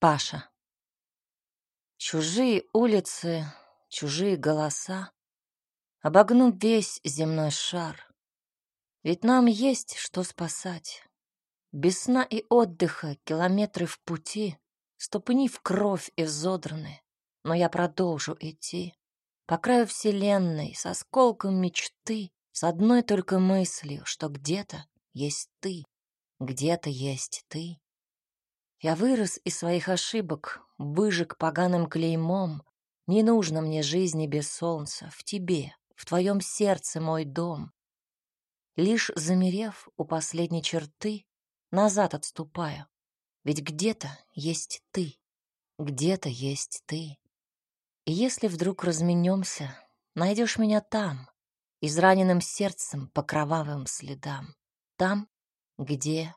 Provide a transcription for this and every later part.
Паша. Чужие улицы, чужие голоса. Обогну весь земной шар. Ведь нам есть что спасать. Без сна и отдыха километры в пути, Ступни в кровь изодраны, но я продолжу идти. По краю вселенной, с осколком мечты, С одной только мыслью, что где-то есть ты, где-то есть ты. Я вырос из своих ошибок, выжег поганым клеймом. Не нужно мне жизни без солнца, в тебе, в твоем сердце мой дом. Лишь замерев у последней черты, назад отступаю. Ведь где-то есть ты, где-то есть ты. И если вдруг разменемся, найдешь меня там, израненным сердцем по кровавым следам, там, где,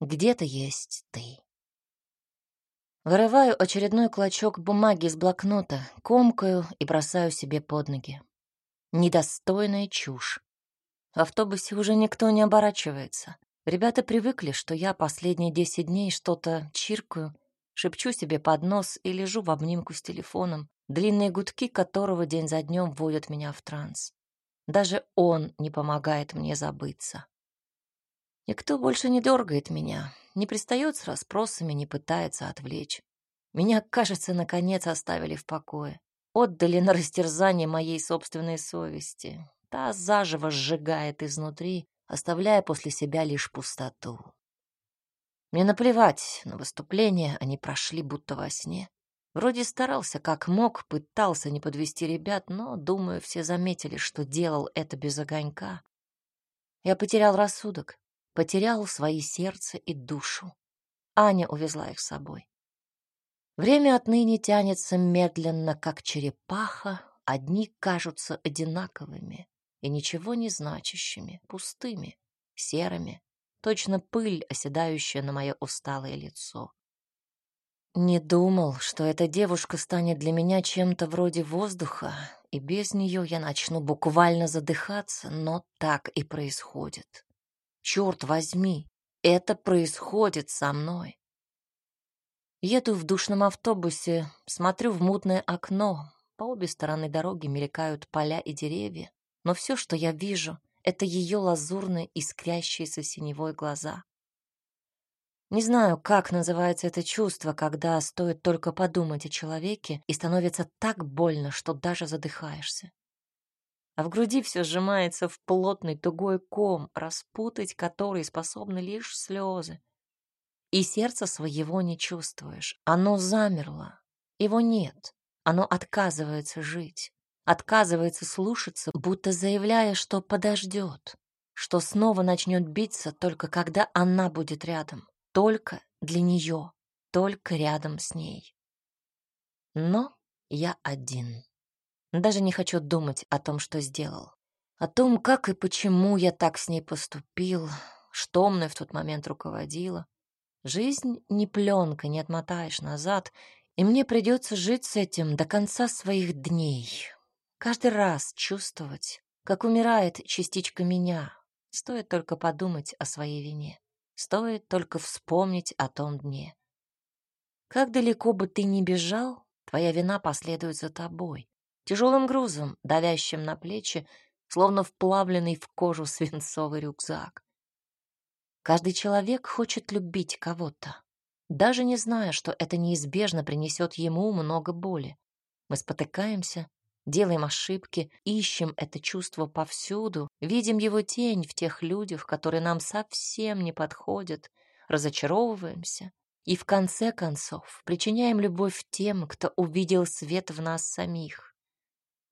где-то есть ты. Вырываю очередной клочок бумаги из блокнота, комкаю и бросаю себе под ноги. Недостойная чушь. В автобусе уже никто не оборачивается. Ребята привыкли, что я последние десять дней что-то чиркаю, шепчу себе под нос и лежу в обнимку с телефоном, длинные гудки которого день за днем вводят меня в транс. Даже он не помогает мне забыться. Никто больше не дергает меня, не пристает с расспросами, не пытается отвлечь. Меня, кажется, наконец оставили в покое. Отдали на растерзание моей собственной совести. Та заживо сжигает изнутри, оставляя после себя лишь пустоту. Мне наплевать на выступления, они прошли будто во сне. Вроде старался как мог, пытался не подвести ребят, но, думаю, все заметили, что делал это без огонька. Я потерял рассудок, потерял свои сердце и душу. Аня увезла их с собой. Время отныне тянется медленно, как черепаха, одни кажутся одинаковыми и ничего не значащими, пустыми, серыми, точно пыль, оседающая на мое усталое лицо. Не думал, что эта девушка станет для меня чем-то вроде воздуха, и без нее я начну буквально задыхаться, но так и происходит. Черт возьми, это происходит со мной. Еду в душном автобусе, смотрю в мутное окно. По обе стороны дороги мелькают поля и деревья, но все, что я вижу, это ее лазурные, искрящиеся синевой глаза. Не знаю, как называется это чувство, когда стоит только подумать о человеке и становится так больно, что даже задыхаешься а в груди все сжимается в плотный тугой ком, распутать который способны лишь слезы. И сердца своего не чувствуешь, оно замерло, его нет, оно отказывается жить, отказывается слушаться, будто заявляя, что подождет, что снова начнет биться только когда она будет рядом, только для нее, только рядом с ней. Но я один. Даже не хочу думать о том, что сделал. О том, как и почему я так с ней поступил, что мной в тот момент руководило. Жизнь не пленка, не отмотаешь назад, и мне придется жить с этим до конца своих дней. Каждый раз чувствовать, как умирает частичка меня. Стоит только подумать о своей вине. Стоит только вспомнить о том дне. Как далеко бы ты ни бежал, твоя вина последует за тобой тяжелым грузом, давящим на плечи, словно вплавленный в кожу свинцовый рюкзак. Каждый человек хочет любить кого-то, даже не зная, что это неизбежно принесет ему много боли. Мы спотыкаемся, делаем ошибки, ищем это чувство повсюду, видим его тень в тех людях, которые нам совсем не подходят, разочаровываемся и в конце концов причиняем любовь тем, кто увидел свет в нас самих.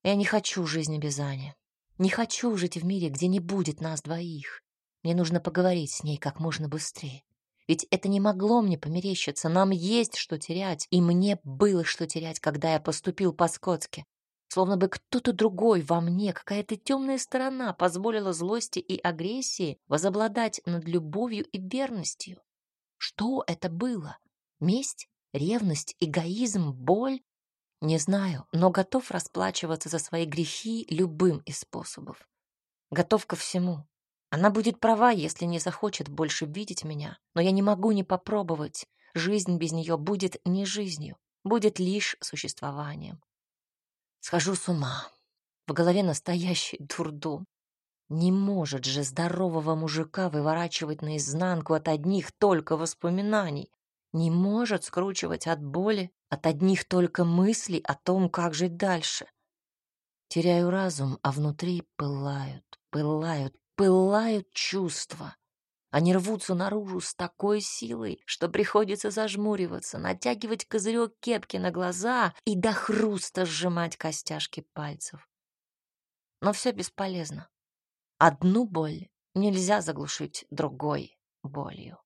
Я не хочу жизни без Ани. Не хочу жить в мире, где не будет нас двоих. Мне нужно поговорить с ней как можно быстрее. Ведь это не могло мне померещиться. Нам есть что терять, и мне было что терять, когда я поступил по-скотски. Словно бы кто-то другой во мне, какая-то темная сторона позволила злости и агрессии возобладать над любовью и верностью. Что это было? Месть? Ревность? Эгоизм? Боль? Не знаю, но готов расплачиваться за свои грехи любым из способов. Готов ко всему. Она будет права, если не захочет больше видеть меня, но я не могу не попробовать, жизнь без нее будет не жизнью, будет лишь существованием. Схожу с ума. В голове настоящий дурдом. Не может же здорового мужика выворачивать наизнанку от одних только воспоминаний. Не может скручивать от боли от одних только мыслей о том, как жить дальше. Теряю разум, а внутри пылают, пылают, пылают чувства. Они рвутся наружу с такой силой, что приходится зажмуриваться, натягивать козырек кепки на глаза и до хруста сжимать костяшки пальцев. Но все бесполезно. Одну боль нельзя заглушить другой болью.